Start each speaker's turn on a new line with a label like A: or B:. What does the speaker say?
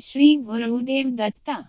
A: Shri Gurudev Dutta